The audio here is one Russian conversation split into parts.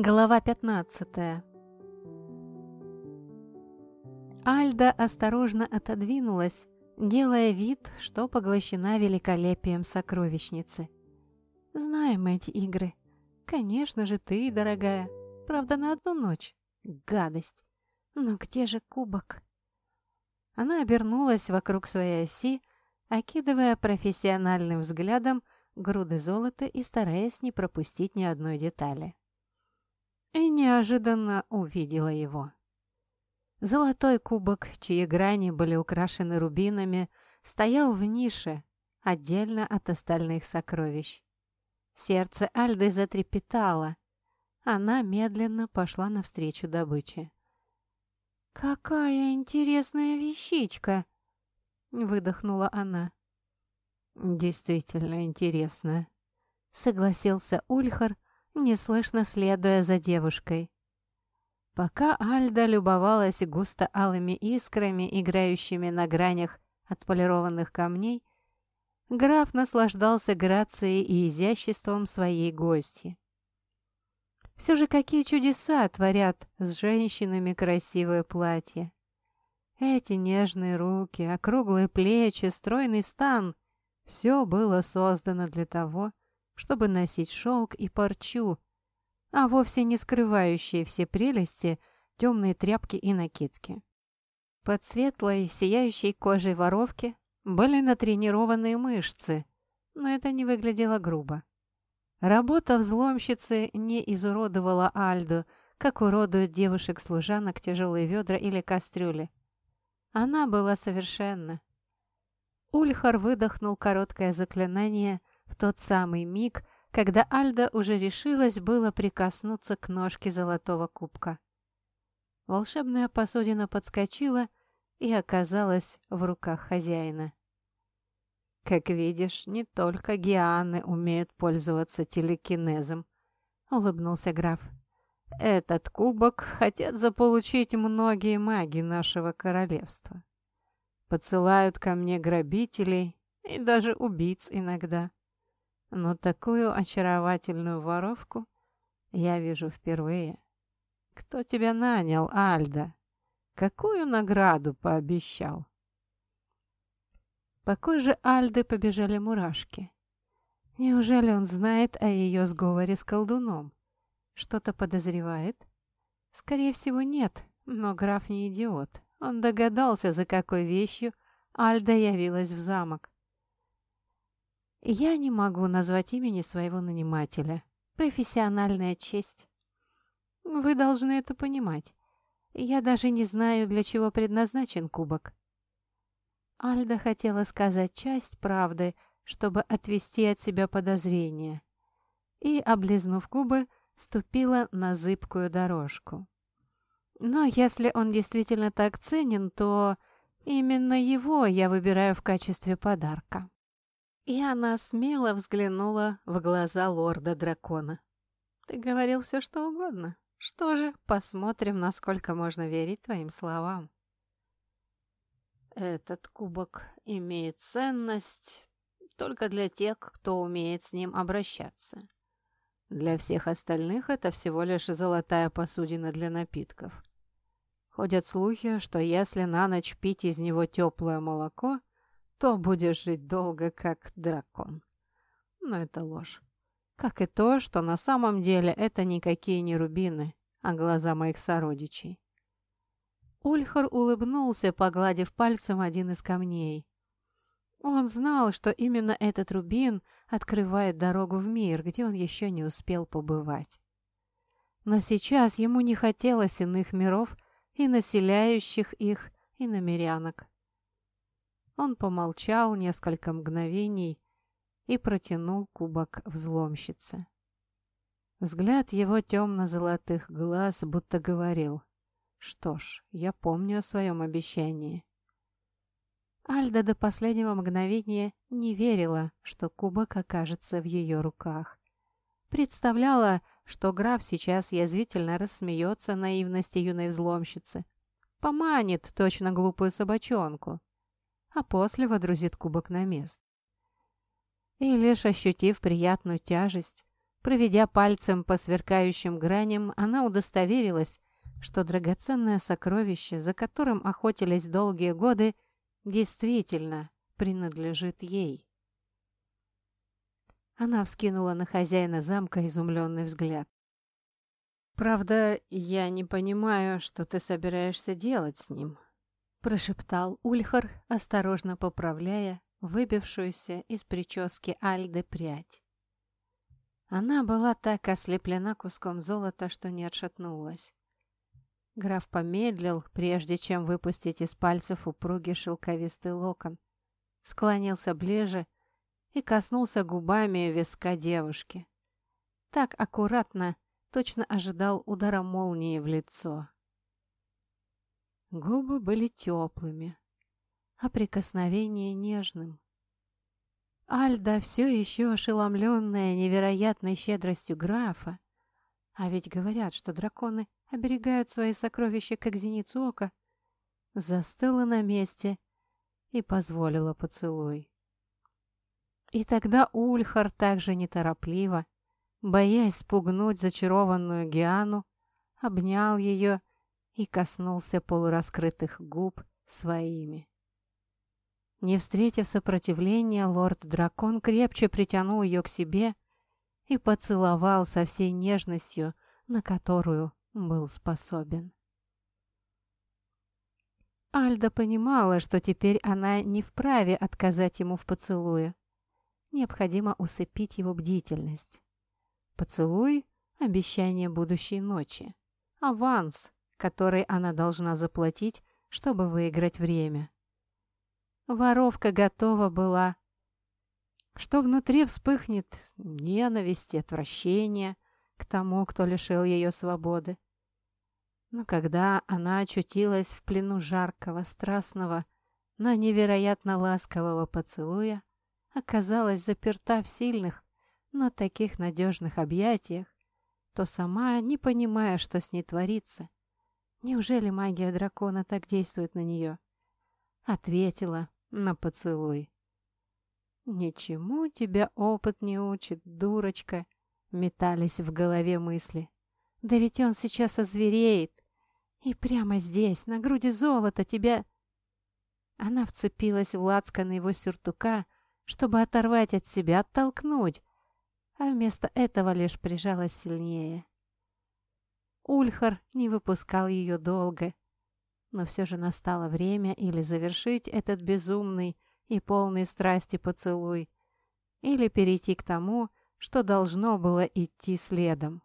Глава 15 Альда осторожно отодвинулась, делая вид, что поглощена великолепием сокровищницы. «Знаем эти игры. Конечно же, ты, дорогая. Правда, на одну ночь. Гадость. Но где же кубок?» Она обернулась вокруг своей оси, окидывая профессиональным взглядом груды золота и стараясь не пропустить ни одной детали. И неожиданно увидела его. Золотой кубок, чьи грани были украшены рубинами, стоял в нише, отдельно от остальных сокровищ. Сердце Альды затрепетало. Она медленно пошла навстречу добыче. «Какая интересная вещичка!» — выдохнула она. «Действительно интересная», — согласился Ульхар, неслышно следуя за девушкой. Пока Альда любовалась густо-алыми искрами, играющими на гранях отполированных камней, граф наслаждался грацией и изяществом своей гости. Все же какие чудеса творят с женщинами красивое платье. Эти нежные руки, округлые плечи, стройный стан — все было создано для того, чтобы носить шелк и парчу, а вовсе не скрывающие все прелести темные тряпки и накидки. Под светлой, сияющей кожей воровки были натренированные мышцы, но это не выглядело грубо. Работа взломщицы не изуродовала Альду, как уродуют девушек-служанок тяжелые ведра или кастрюли. Она была совершенна. Ульхар выдохнул короткое заклинание в тот самый миг, когда Альда уже решилась было прикоснуться к ножке золотого кубка. Волшебная посудина подскочила и оказалась в руках хозяина. «Как видишь, не только гианы умеют пользоваться телекинезом», — улыбнулся граф. «Этот кубок хотят заполучить многие маги нашего королевства. Подсылают ко мне грабителей и даже убийц иногда. Но такую очаровательную воровку я вижу впервые. Кто тебя нанял, Альда? Какую награду пообещал? По коже Альды побежали мурашки. Неужели он знает о ее сговоре с колдуном? Что-то подозревает? Скорее всего, нет, но граф не идиот. Он догадался, за какой вещью Альда явилась в замок. Я не могу назвать имени своего нанимателя. Профессиональная честь. Вы должны это понимать. Я даже не знаю, для чего предназначен кубок. Альда хотела сказать часть правды, чтобы отвести от себя подозрения. И, облизнув губы, ступила на зыбкую дорожку. Но если он действительно так ценен, то именно его я выбираю в качестве подарка. И она смело взглянула в глаза лорда-дракона. «Ты говорил все, что угодно. Что же, посмотрим, насколько можно верить твоим словам». «Этот кубок имеет ценность только для тех, кто умеет с ним обращаться. Для всех остальных это всего лишь золотая посудина для напитков. Ходят слухи, что если на ночь пить из него теплое молоко, то будешь жить долго, как дракон. Но это ложь. Как и то, что на самом деле это никакие не рубины, а глаза моих сородичей. Ульхар улыбнулся, погладив пальцем один из камней. Он знал, что именно этот рубин открывает дорогу в мир, где он еще не успел побывать. Но сейчас ему не хотелось иных миров и населяющих их иномерянок. Он помолчал несколько мгновений и протянул кубок взломщице. Взгляд его темно-золотых глаз будто говорил, «Что ж, я помню о своем обещании». Альда до последнего мгновения не верила, что кубок окажется в ее руках. Представляла, что граф сейчас язвительно рассмеется наивности юной взломщицы, поманит точно глупую собачонку а после водрузит кубок на место. И лишь ощутив приятную тяжесть, Проведя пальцем по сверкающим граням, она удостоверилась, что драгоценное сокровище, за которым охотились долгие годы, действительно принадлежит ей. Она вскинула на хозяина замка изумленный взгляд. «Правда, я не понимаю, что ты собираешься делать с ним», прошептал Ульхар, осторожно поправляя выбившуюся из прически Альды прядь. Она была так ослеплена куском золота, что не отшатнулась. Граф помедлил, прежде чем выпустить из пальцев упругий шелковистый локон, склонился ближе и коснулся губами виска девушки. Так аккуратно, точно ожидал удара молнии в лицо. Губы были теплыми, а прикосновение нежным. Альда, все еще ошеломленная невероятной щедростью графа, а ведь говорят, что драконы оберегают свои сокровища, как зеницу ока, застыла на месте и позволила поцелуй. И тогда Ульхар также неторопливо, боясь спугнуть зачарованную Гиану, обнял ее и коснулся полураскрытых губ своими. Не встретив сопротивления, лорд-дракон крепче притянул ее к себе и поцеловал со всей нежностью, на которую был способен. Альда понимала, что теперь она не вправе отказать ему в поцелуе. Необходимо усыпить его бдительность. Поцелуй — обещание будущей ночи. Аванс, который она должна заплатить, чтобы выиграть время. Воровка готова была, что внутри вспыхнет ненависть и отвращение к тому, кто лишил ее свободы. Но когда она очутилась в плену жаркого, страстного, но невероятно ласкового поцелуя, оказалась заперта в сильных, но таких надежных объятиях, то сама, не понимая, что с ней творится, Неужели магия дракона так действует на нее? Ответила на поцелуй. «Ничему тебя опыт не учит, дурочка!» Метались в голове мысли. «Да ведь он сейчас озвереет! И прямо здесь, на груди золота, тебя...» Она вцепилась в лацкан его сюртука, чтобы оторвать от себя, оттолкнуть, а вместо этого лишь прижалась сильнее. Ульхар не выпускал ее долго. Но все же настало время или завершить этот безумный и полный страсти поцелуй, или перейти к тому, что должно было идти следом.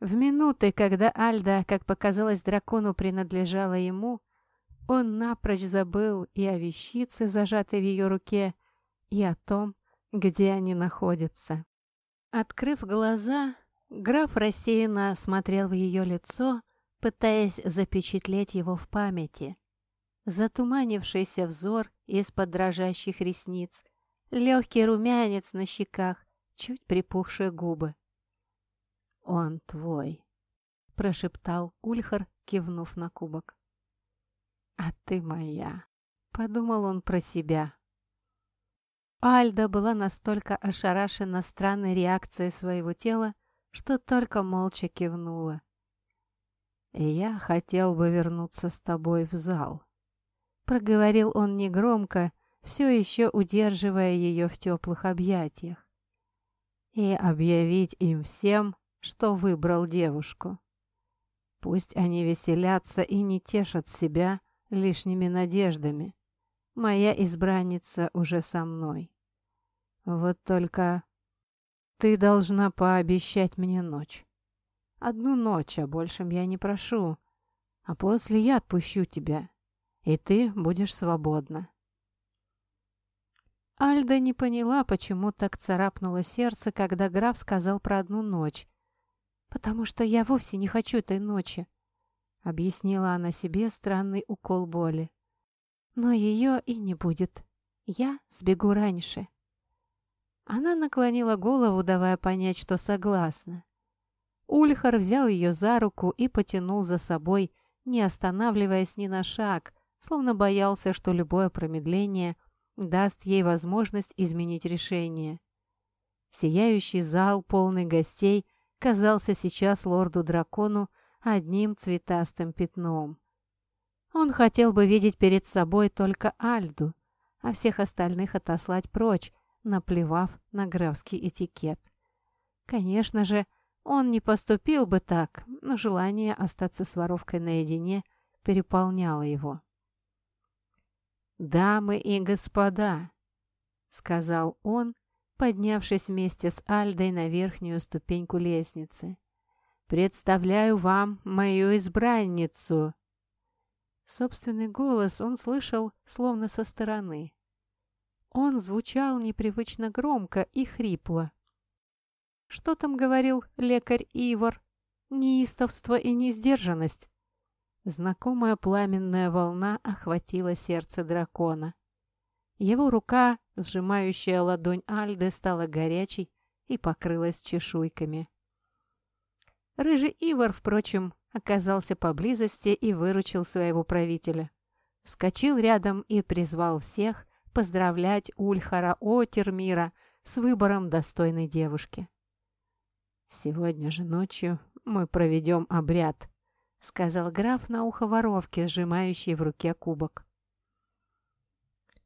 В минуты, когда Альда, как показалось дракону, принадлежала ему, он напрочь забыл и о вещице, зажатой в ее руке, и о том, где они находятся. Открыв глаза, Граф рассеянно смотрел в ее лицо, пытаясь запечатлеть его в памяти. Затуманившийся взор из-под дрожащих ресниц, легкий румянец на щеках, чуть припухшие губы. «Он твой», — прошептал Ульхар, кивнув на кубок. «А ты моя», — подумал он про себя. Альда была настолько ошарашена странной реакцией своего тела, что только молча кивнула. «Я хотел бы вернуться с тобой в зал», — проговорил он негромко, все еще удерживая ее в теплых объятиях, «и объявить им всем, что выбрал девушку. Пусть они веселятся и не тешат себя лишними надеждами. Моя избранница уже со мной. Вот только ты должна пообещать мне ночь. Одну ночь, а большем я не прошу. А после я отпущу тебя, и ты будешь свободна. Альда не поняла, почему так царапнуло сердце, когда граф сказал про одну ночь. «Потому что я вовсе не хочу этой ночи», — объяснила она себе странный укол боли. «Но ее и не будет. Я сбегу раньше». Она наклонила голову, давая понять, что согласна. Ульхар взял ее за руку и потянул за собой, не останавливаясь ни на шаг, словно боялся, что любое промедление даст ей возможность изменить решение. Сияющий зал, полный гостей, казался сейчас лорду-дракону одним цветастым пятном. Он хотел бы видеть перед собой только Альду, а всех остальных отослать прочь, наплевав на графский этикет. Конечно же, он не поступил бы так, но желание остаться с воровкой наедине переполняло его. «Дамы и господа», — сказал он, поднявшись вместе с Альдой на верхнюю ступеньку лестницы, — «представляю вам мою избранницу». Собственный голос он слышал словно со стороны. Он звучал непривычно громко и хрипло. Что там говорил лекарь Ивар? Неистовство и несдержанность. Знакомая пламенная волна охватила сердце дракона. Его рука, сжимающая ладонь Альды, стала горячей и покрылась чешуйками. Рыжий Ивар, впрочем, оказался поблизости и выручил своего правителя. Вскочил рядом и призвал всех поздравлять Ульхара Отермира с выбором достойной девушки. «Сегодня же ночью мы проведем обряд», — сказал граф на ухо воровке, сжимающей в руке кубок.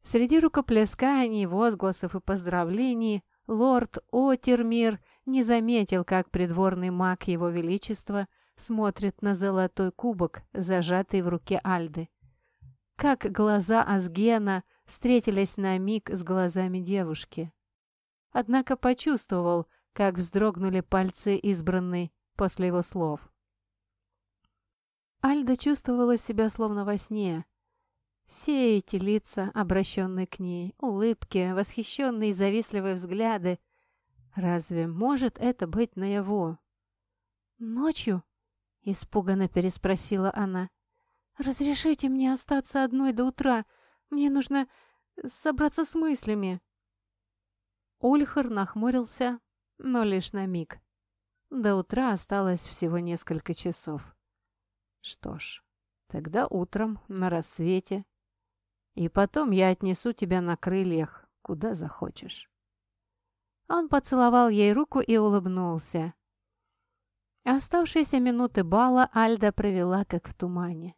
Среди рукоплесканий, возгласов и поздравлений лорд Отермир не заметил, как придворный маг его величества смотрит на золотой кубок, зажатый в руке Альды. Как глаза Асгена встретились на миг с глазами девушки. Однако почувствовал, как вздрогнули пальцы избранной после его слов. Альда чувствовала себя словно во сне. Все эти лица, обращенные к ней, улыбки, восхищенные и завистливые взгляды. Разве может это быть наяву? «Ночью?» — испуганно переспросила она. «Разрешите мне остаться одной до утра. Мне нужно собраться с мыслями». Ульхар нахмурился, но лишь на миг. До утра осталось всего несколько часов. Что ж, тогда утром, на рассвете. И потом я отнесу тебя на крыльях, куда захочешь. Он поцеловал ей руку и улыбнулся. Оставшиеся минуты бала Альда провела как в тумане.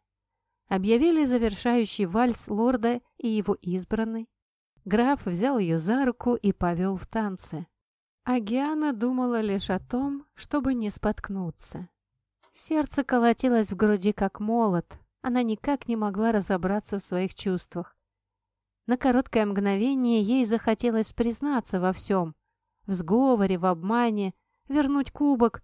Объявили завершающий вальс лорда и его избранный. Граф взял ее за руку и повел в танце. А Гиана думала лишь о том, чтобы не споткнуться. Сердце колотилось в груди, как молот. Она никак не могла разобраться в своих чувствах. На короткое мгновение ей захотелось признаться во всем. В сговоре, в обмане, вернуть кубок.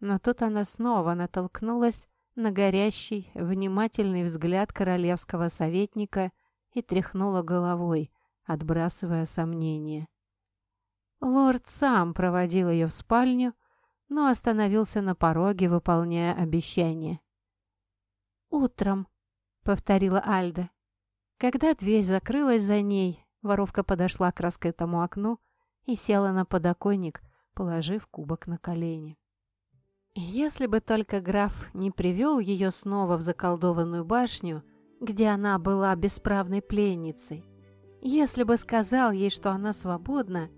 Но тут она снова натолкнулась на горящий, внимательный взгляд королевского советника и тряхнула головой, отбрасывая сомнения. Лорд сам проводил ее в спальню, но остановился на пороге, выполняя обещание. «Утром», — повторила Альда. Когда дверь закрылась за ней, воровка подошла к раскрытому окну и села на подоконник, положив кубок на колени. Если бы только граф не привел ее снова в заколдованную башню, где она была бесправной пленницей, если бы сказал ей, что она свободна,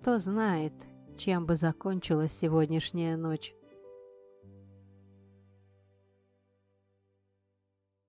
кто знает, чем бы закончилась сегодняшняя ночь.